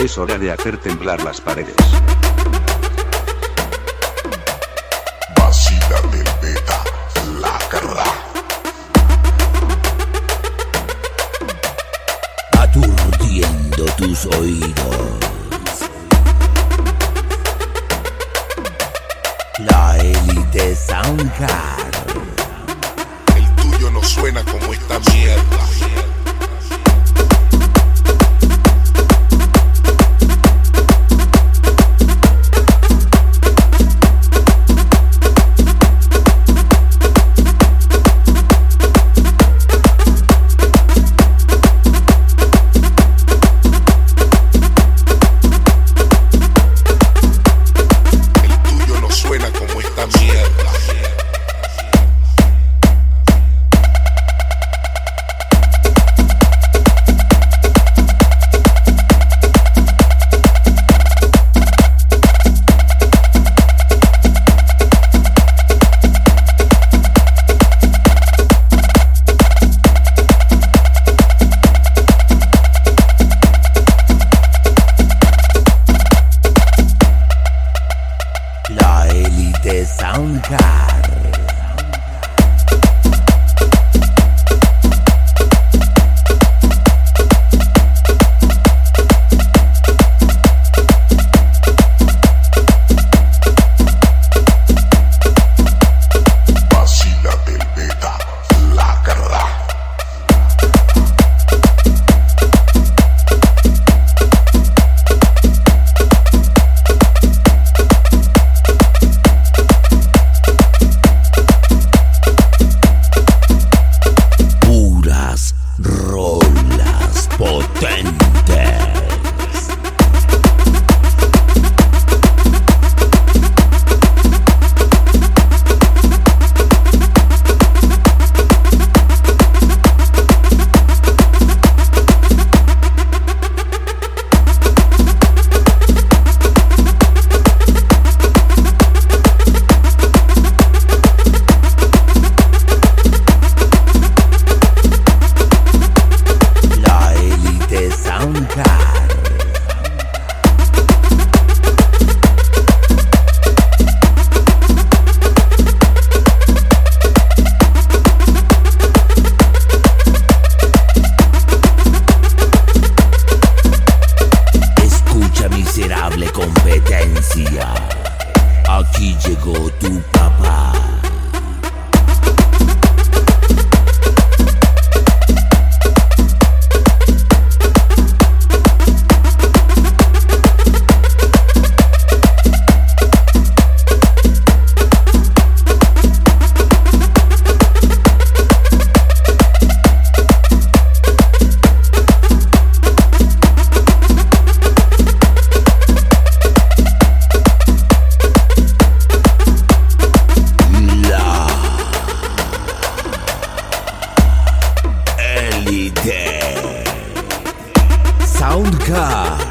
Es hora de hacer temblar las paredes. Vacila del beta, la carra. aturdiendo tus oídos. La élite Soundcard. El tuyo no suena como esta mierda. La élite Soundcard. do papá. Élite Soundcard.